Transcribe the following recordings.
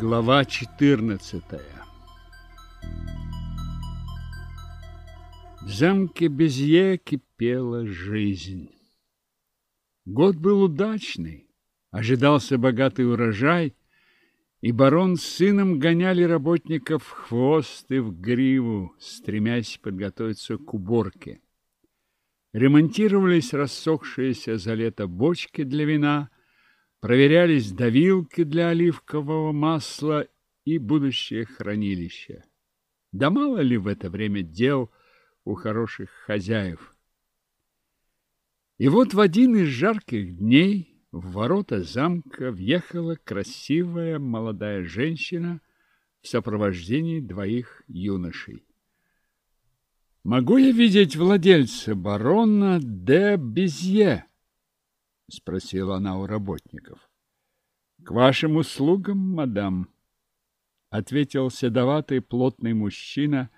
Глава 14 В замке Безье кипела жизнь. Год был удачный, ожидался богатый урожай, и барон с сыном гоняли работников в хвост и в гриву, стремясь подготовиться к уборке. Ремонтировались рассохшиеся за лето бочки для вина, проверялись давилки для оливкового масла и будущее хранилище. Да мало ли в это время дел у хороших хозяев. И вот в один из жарких дней в ворота замка въехала красивая молодая женщина в сопровождении двоих юношей. «Могу я видеть владельца барона де Безье?» — спросила она у работников. «К вашим услугам, мадам», — ответил седоватый плотный мужчина,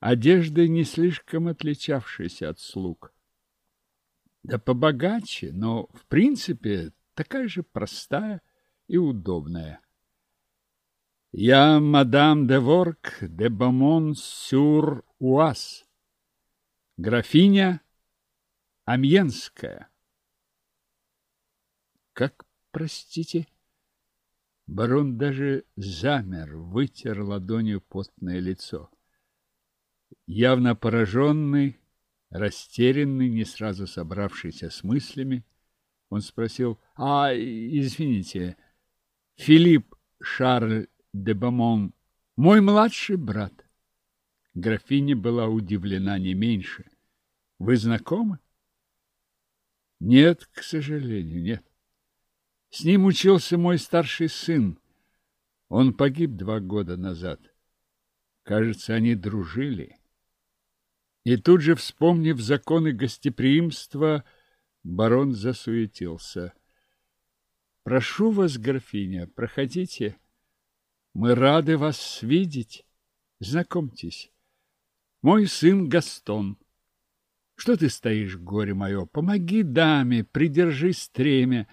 одеждой не слишком отличавшийся от слуг. Да побогаче, но, в принципе, такая же простая и удобная. Я мадам де Ворк де Бамон-сюр-Уаз, графиня Амьенская. Как, простите? Барон даже замер, вытер ладонью потное лицо. Явно пораженный, растерянный, не сразу собравшийся с мыслями, он спросил, «А, извините, Филипп Шарль де Бамон мой младший брат?» Графиня была удивлена не меньше. «Вы знакомы?» «Нет, к сожалению, нет. С ним учился мой старший сын. Он погиб два года назад. Кажется, они дружили». И тут же, вспомнив законы гостеприимства, барон засуетился. «Прошу вас, графиня, проходите. Мы рады вас видеть. Знакомьтесь, мой сын Гастон. Что ты стоишь, горе мое? Помоги даме, придержи стремя.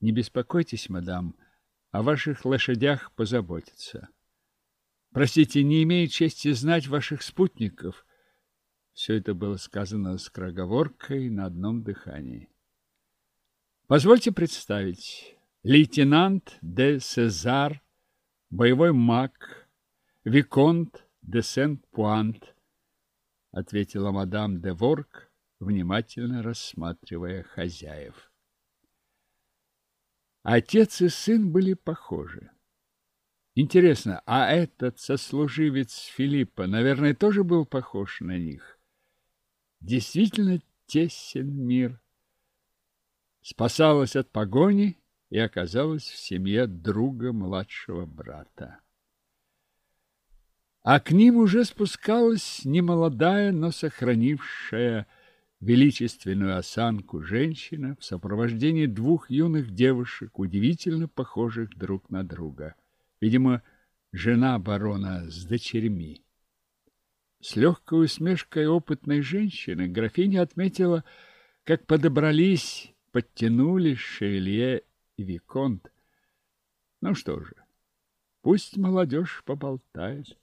Не беспокойтесь, мадам, о ваших лошадях позаботиться. Простите, не имею чести знать ваших спутников». Все это было сказано с кроговоркой на одном дыхании. Позвольте представить. Лейтенант де Сезар, боевой маг, Виконт де Сент-Пуант, ответила мадам де Ворк, внимательно рассматривая хозяев. Отец и сын были похожи. Интересно, а этот сослуживец Филиппа, наверное, тоже был похож на них? Действительно тесен мир. Спасалась от погони и оказалась в семье друга младшего брата. А к ним уже спускалась немолодая, но сохранившая величественную осанку женщина в сопровождении двух юных девушек, удивительно похожих друг на друга. Видимо, жена барона с дочерьми. С легкой усмешкой опытной женщины графиня отметила, как подобрались, подтянулись Шевелье и Виконт. Ну что же, пусть молодежь поболтает.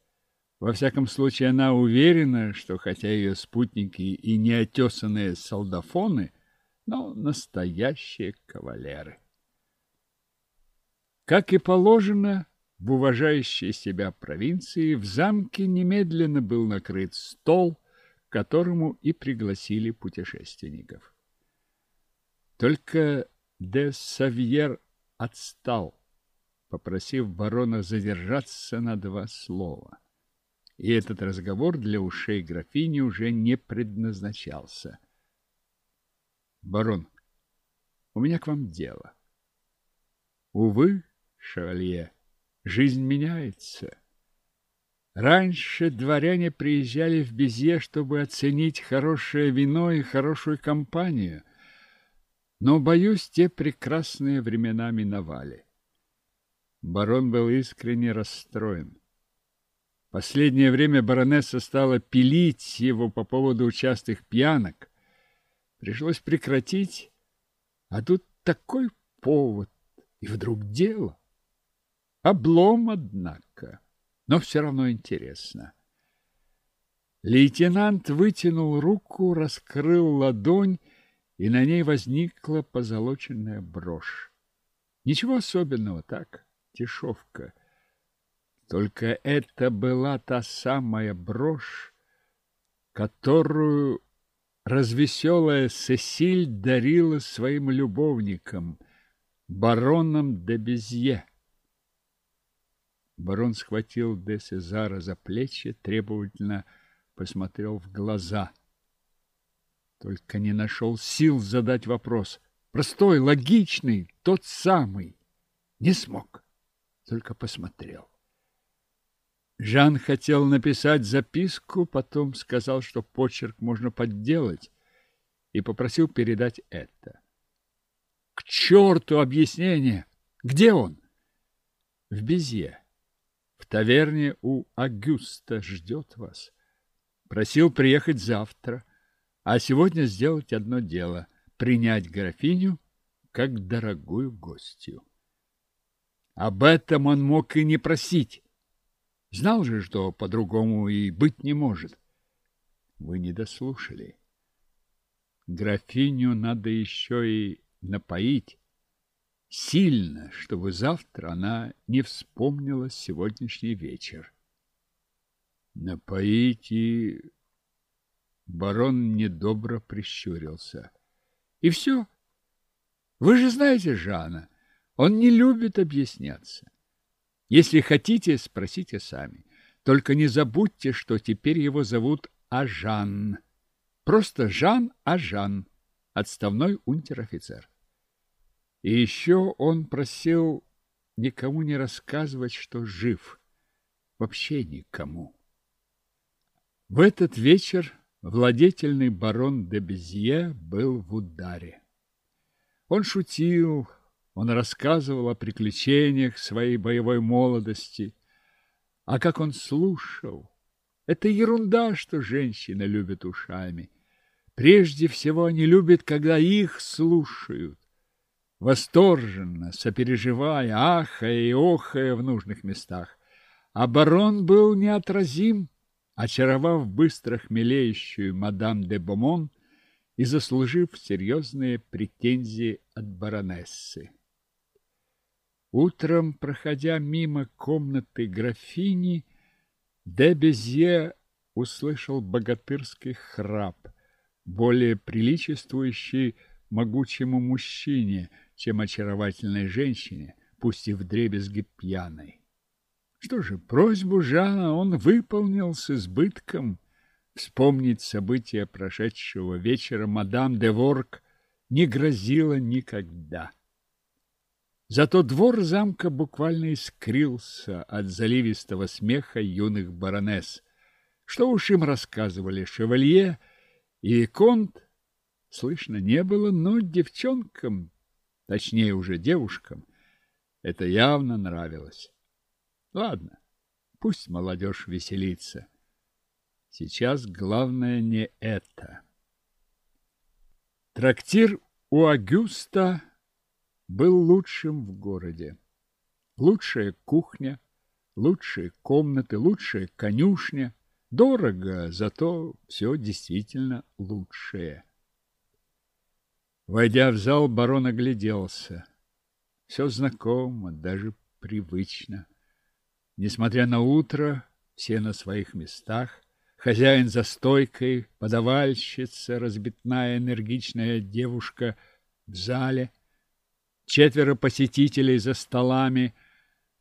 Во всяком случае, она уверена, что хотя ее спутники и неотесанные солдафоны, но настоящие кавалеры. Как и положено, в уважающей себя провинции в замке немедленно был накрыт стол, к которому и пригласили путешественников. Только де Савьер отстал, попросив барона задержаться на два слова. И этот разговор для ушей графини уже не предназначался. «Барон, у меня к вам дело». «Увы, шевалье, Жизнь меняется. Раньше дворяне приезжали в Безье, чтобы оценить хорошее вино и хорошую компанию. Но, боюсь, те прекрасные времена миновали. Барон был искренне расстроен. Последнее время баронесса стала пилить его по поводу частых пьянок. Пришлось прекратить, а тут такой повод, и вдруг дело. Облом, однако, но все равно интересно. Лейтенант вытянул руку, раскрыл ладонь, и на ней возникла позолоченная брошь. Ничего особенного, так, дешевка. Только это была та самая брошь, которую развеселая Сесиль дарила своим любовникам, баронам де Безье. Барон схватил де Сезара за плечи, требовательно посмотрел в глаза. Только не нашел сил задать вопрос. Простой, логичный, тот самый. Не смог, только посмотрел. Жан хотел написать записку, потом сказал, что почерк можно подделать, и попросил передать это. К черту объяснение! Где он? В Безье. В таверне у Агюста ждет вас. Просил приехать завтра, а сегодня сделать одно дело — принять графиню как дорогую гостью. Об этом он мог и не просить. Знал же, что по-другому и быть не может. Вы не дослушали. Графиню надо еще и напоить сильно, чтобы завтра она не вспомнила сегодняшний вечер. Напоить и... Барон недобро прищурился. И все. Вы же знаете Жана. Он не любит объясняться. Если хотите, спросите сами. Только не забудьте, что теперь его зовут Ажан. Просто Жан Ажан, отставной унтер-офицер. И еще он просил никому не рассказывать, что жив. Вообще никому. В этот вечер владетельный барон де Безье был в ударе. Он шутил, он рассказывал о приключениях своей боевой молодости. А как он слушал! Это ерунда, что женщины любят ушами. Прежде всего они любят, когда их слушают. Восторженно, сопереживая, ахая и охая в нужных местах. А барон был неотразим, очаровав быстро хмелеющую мадам де Бомон и заслужив серьезные претензии от баронессы. Утром, проходя мимо комнаты графини, де Безье услышал богатырский храп, более приличествующий могучему мужчине, чем очаровательной женщине, пусть и вдребезги пьяной. Что же, просьбу Жана он выполнил с избытком. Вспомнить события прошедшего вечера мадам де Ворк не грозило никогда. Зато двор замка буквально искрился от заливистого смеха юных баронесс. Что уж им рассказывали шевалье и конт, слышно не было, но девчонкам, точнее уже девушкам, это явно нравилось. Ладно, пусть молодежь веселится. Сейчас главное не это. Трактир у Агюста был лучшим в городе. Лучшая кухня, лучшие комнаты, лучшая конюшня. Дорого, зато все действительно лучшее. Войдя в зал, барон огляделся. Все знакомо, даже привычно. Несмотря на утро, все на своих местах. Хозяин за стойкой, подавальщица, разбитная энергичная девушка в зале — четверо посетителей за столами,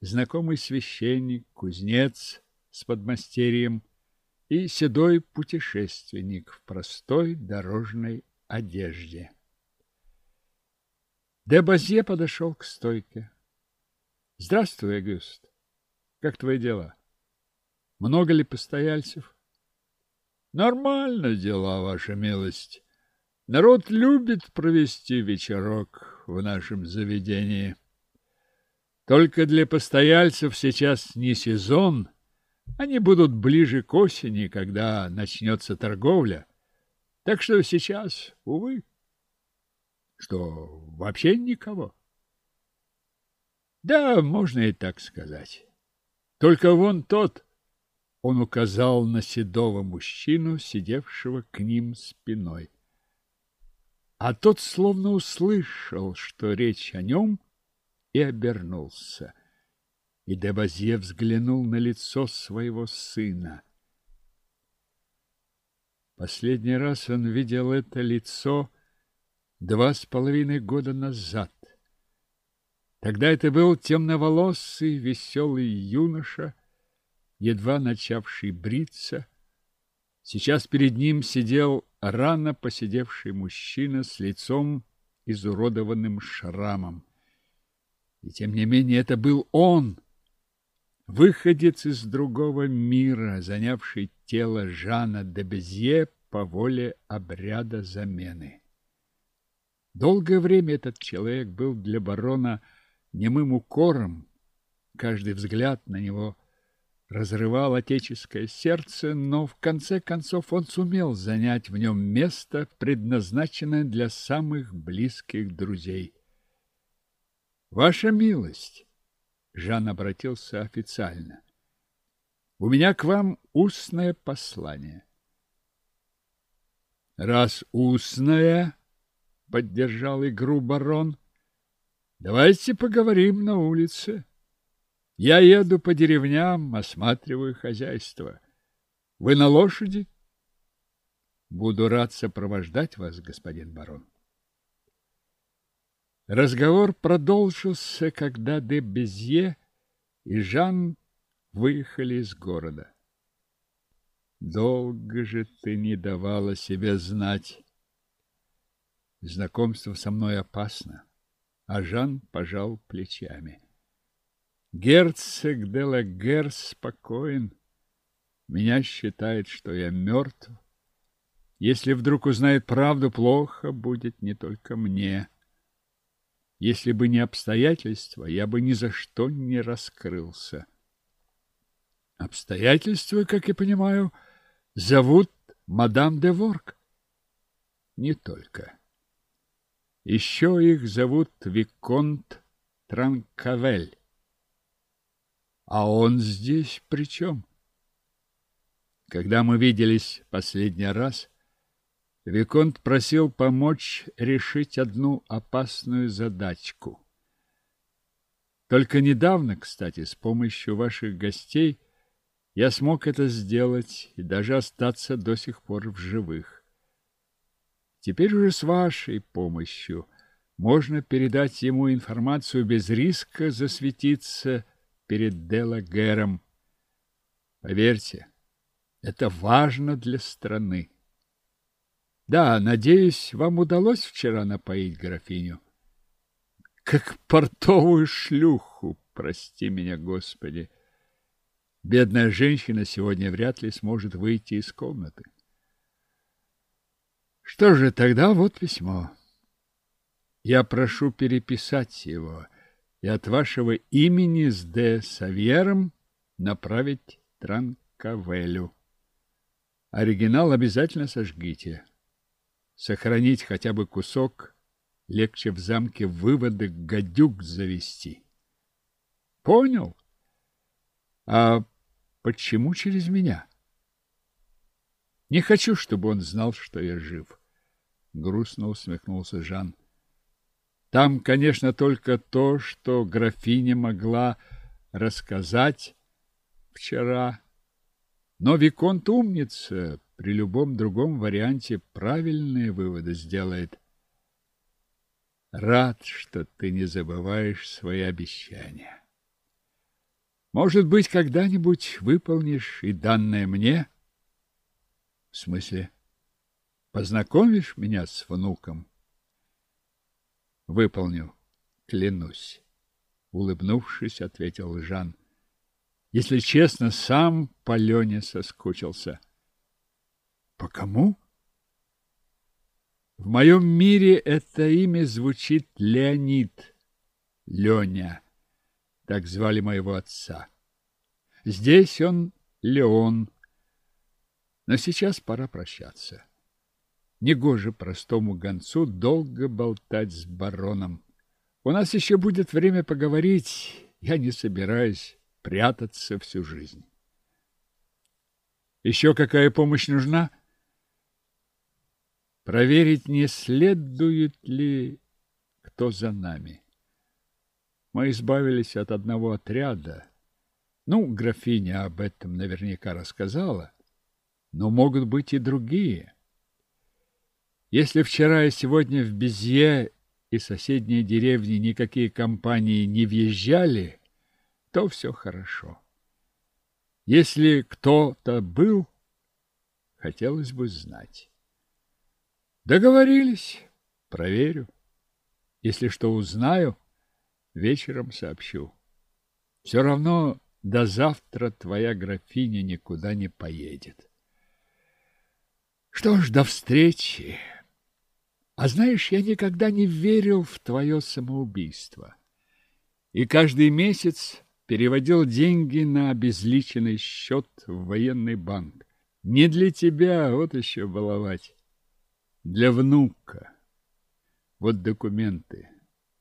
знакомый священник, кузнец с подмастерьем и седой путешественник в простой дорожной одежде. Дебазье подошел к стойке. — Здравствуй, Агюст. Как твои дела? Много ли постояльцев? — Нормально дела, ваша милость. Народ любит провести вечерок в нашем заведении. Только для постояльцев сейчас не сезон. Они будут ближе к осени, когда начнется торговля. Так что сейчас, увы, что вообще никого. Да, можно и так сказать. Только вон тот, он указал на седого мужчину, сидевшего к ним спиной. А тот словно услышал, что речь о нем, и обернулся. И Дебазье взглянул на лицо своего сына. Последний раз он видел это лицо два с половиной года назад. Тогда это был темноволосый, веселый юноша, едва начавший бриться. Сейчас перед ним сидел рано посидевший мужчина с лицом изуродованным шрамом. И тем не менее это был он, выходец из другого мира, занявший тело Жана де Безье по воле обряда замены. Долгое время этот человек был для барона немым укором. Каждый взгляд на него разрывал отеческое сердце, но в конце концов он сумел занять в нем место, предназначенное для самых близких друзей. «Ваша милость!» — Жан обратился официально. «У меня к вам устное послание». «Раз устное...» — поддержал игру барон. Давайте поговорим на улице. Я еду по деревням, осматриваю хозяйство. Вы на лошади? Буду рад сопровождать вас, господин барон. Разговор продолжился, когда де Безье и Жан выехали из города. Долго же ты не давала себе знать. Знакомство со мной опасно а Жан пожал плечами. Герцог де Лагер спокоен. Меня считает, что я мертв. Если вдруг узнает правду, плохо будет не только мне. Если бы не обстоятельства, я бы ни за что не раскрылся. Обстоятельства, как я понимаю, зовут мадам де Ворк. Не только. Еще их зовут Виконт Транкавель. А он здесь при чем? Когда мы виделись последний раз, Виконт просил помочь решить одну опасную задачку. Только недавно, кстати, с помощью ваших гостей я смог это сделать и даже остаться до сих пор в живых. Теперь уже с вашей помощью можно передать ему информацию без риска засветиться перед Делагером. Поверьте, это важно для страны. Да, надеюсь, вам удалось вчера напоить графиню. Как портовую шлюху, прости меня, Господи. Бедная женщина сегодня вряд ли сможет выйти из комнаты. Что же, тогда вот письмо. Я прошу переписать его и от вашего имени с Д. Савьером направить Транкавелю. Оригинал обязательно сожгите. Сохранить хотя бы кусок легче в замке выводы гадюк завести. Понял? А почему через меня? Не хочу, чтобы он знал, что я жив. Грустно усмехнулся Жан. Там, конечно, только то, что графиня могла рассказать вчера. Но Виконт умница, при любом другом варианте правильные выводы сделает. Рад, что ты не забываешь свои обещания. Может быть, когда-нибудь выполнишь и данное мне — в смысле, познакомишь меня с внуком? Выполню, клянусь. Улыбнувшись, ответил Жан. Если честно, сам по Лене соскучился. По кому? В моем мире это имя звучит Леонид. Леня. Так звали моего отца. Здесь он Леон. Но сейчас пора прощаться. Негоже простому гонцу долго болтать с бароном. У нас еще будет время поговорить. Я не собираюсь прятаться всю жизнь. Еще какая помощь нужна? Проверить, не следует ли кто за нами. Мы избавились от одного отряда. Ну, графиня об этом наверняка рассказала, но могут быть и другие. Если вчера и сегодня в Безье и соседние деревни никакие компании не въезжали, то все хорошо. Если кто-то был, хотелось бы знать. Договорились, проверю. Если что узнаю, вечером сообщу. Все равно до завтра твоя графиня никуда не поедет. Что ж, до встречи. А знаешь, я никогда не верил в твое самоубийство. И каждый месяц переводил деньги на обезличенный счет в военный банк. Не для тебя, вот еще баловать. Для внука. Вот документы.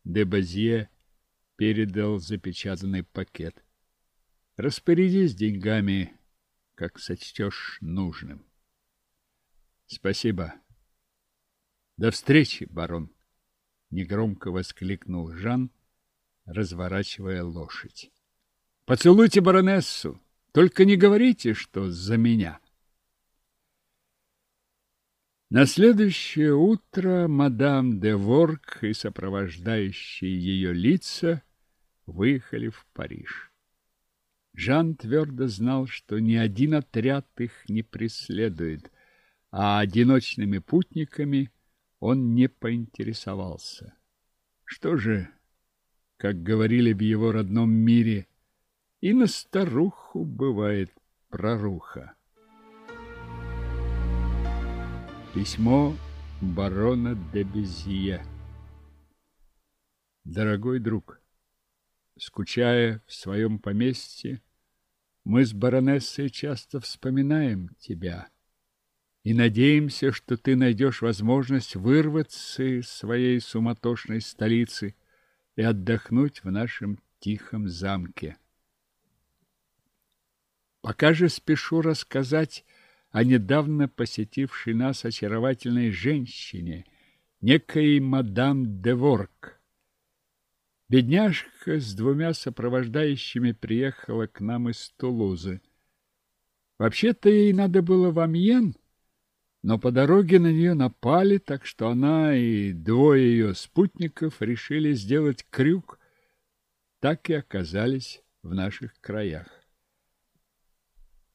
Дебазье передал запечатанный пакет. Распорядись деньгами, как сочтешь нужным. Спасибо. До встречи, барон! Негромко воскликнул Жан, разворачивая лошадь. Поцелуйте баронессу, только не говорите, что за меня. На следующее утро мадам де Ворк и сопровождающие ее лица выехали в Париж. Жан твердо знал, что ни один отряд их не преследует, а одиночными путниками он не поинтересовался. Что же, как говорили в его родном мире, и на старуху бывает проруха. Письмо барона де Безье Дорогой друг, скучая в своем поместье, мы с баронессой часто вспоминаем тебя и надеемся, что ты найдешь возможность вырваться из своей суматошной столицы и отдохнуть в нашем тихом замке. Пока же спешу рассказать о недавно посетившей нас очаровательной женщине, некой мадам Деворк. Бедняжка с двумя сопровождающими приехала к нам из Тулузы. Вообще-то ей надо было в Амьен, но по дороге на нее напали, так что она и двое ее спутников решили сделать крюк, так и оказались в наших краях.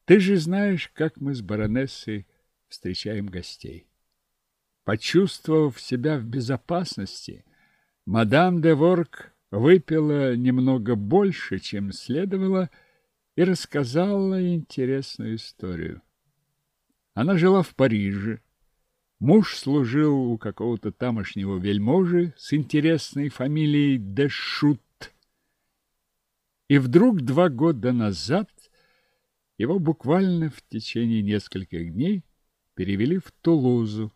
Ты же знаешь, как мы с баронессой встречаем гостей. Почувствовав себя в безопасности, мадам де Ворк выпила немного больше, чем следовало, и рассказала интересную историю. Она жила в Париже. Муж служил у какого-то тамошнего вельможи с интересной фамилией Дешут. И вдруг два года назад его буквально в течение нескольких дней перевели в Тулузу,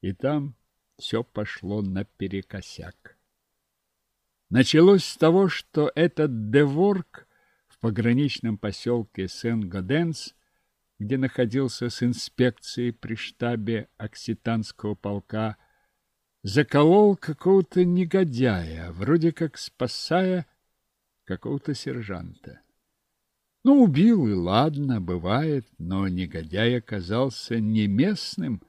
и там все пошло наперекосяк. Началось с того, что этот Деворк в пограничном поселке Сен-Годенс где находился с инспекцией при штабе окситанского полка, заколол какого-то негодяя, вроде как спасая какого-то сержанта. Ну, убил, и ладно, бывает, но негодяй оказался не местным,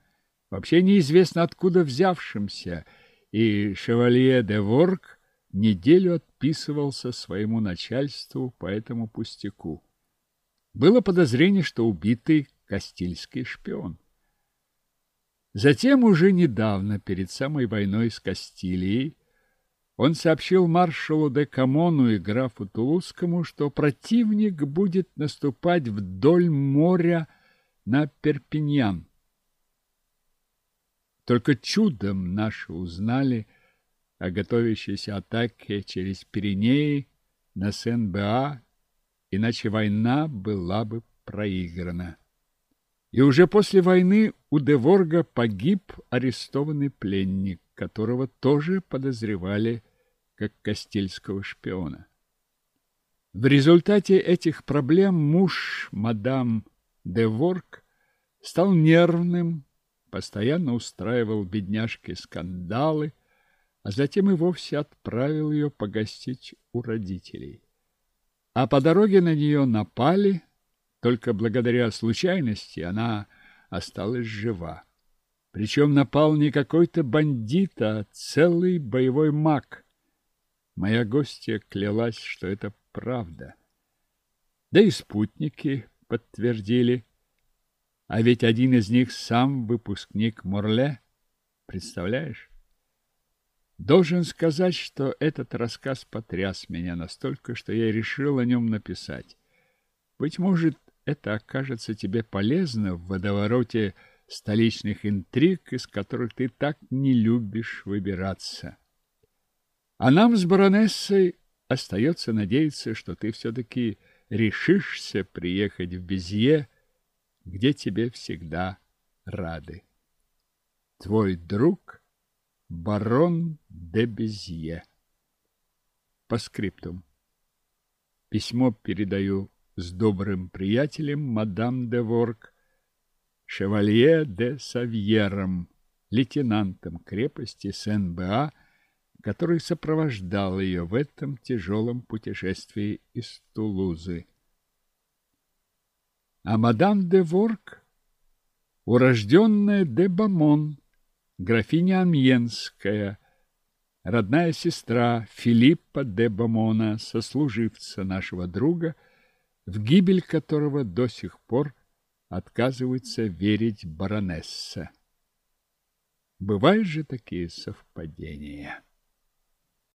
вообще неизвестно откуда взявшимся, и шевалье де Ворк неделю отписывался своему начальству по этому пустяку. Было подозрение, что убитый Кастильский шпион. Затем, уже недавно, перед самой войной с Кастилией, он сообщил маршалу де Камону и графу Тулузскому, что противник будет наступать вдоль моря на Перпиньян. Только чудом наши узнали о готовящейся атаке через Пиренеи на Сен-Беа иначе война была бы проиграна. И уже после войны у Деворга погиб арестованный пленник, которого тоже подозревали как кастильского шпиона. В результате этих проблем муж мадам де Ворк стал нервным, постоянно устраивал бедняжке скандалы, а затем и вовсе отправил ее погостить у родителей. А по дороге на нее напали, только благодаря случайности она осталась жива. Причем напал не какой-то бандит, а целый боевой маг. Моя гостья клялась, что это правда. Да и спутники подтвердили. А ведь один из них сам выпускник Морле. Представляешь? Должен сказать, что этот рассказ потряс меня настолько, что я решил о нем написать. Быть может, это окажется тебе полезно в водовороте столичных интриг, из которых ты так не любишь выбираться. А нам с баронессой остается надеяться, что ты все-таки решишься приехать в Безье, где тебе всегда рады. Твой друг барон де Безье. По скриптум. Письмо передаю с добрым приятелем мадам де Ворк, шевалье де Савьером, лейтенантом крепости Сен-Беа, который сопровождал ее в этом тяжелом путешествии из Тулузы. А мадам де Ворк, урожденная де Бамон, графиня Амьенская, родная сестра Филиппа де Бамона, сослуживца нашего друга, в гибель которого до сих пор отказывается верить баронесса. Бывают же такие совпадения.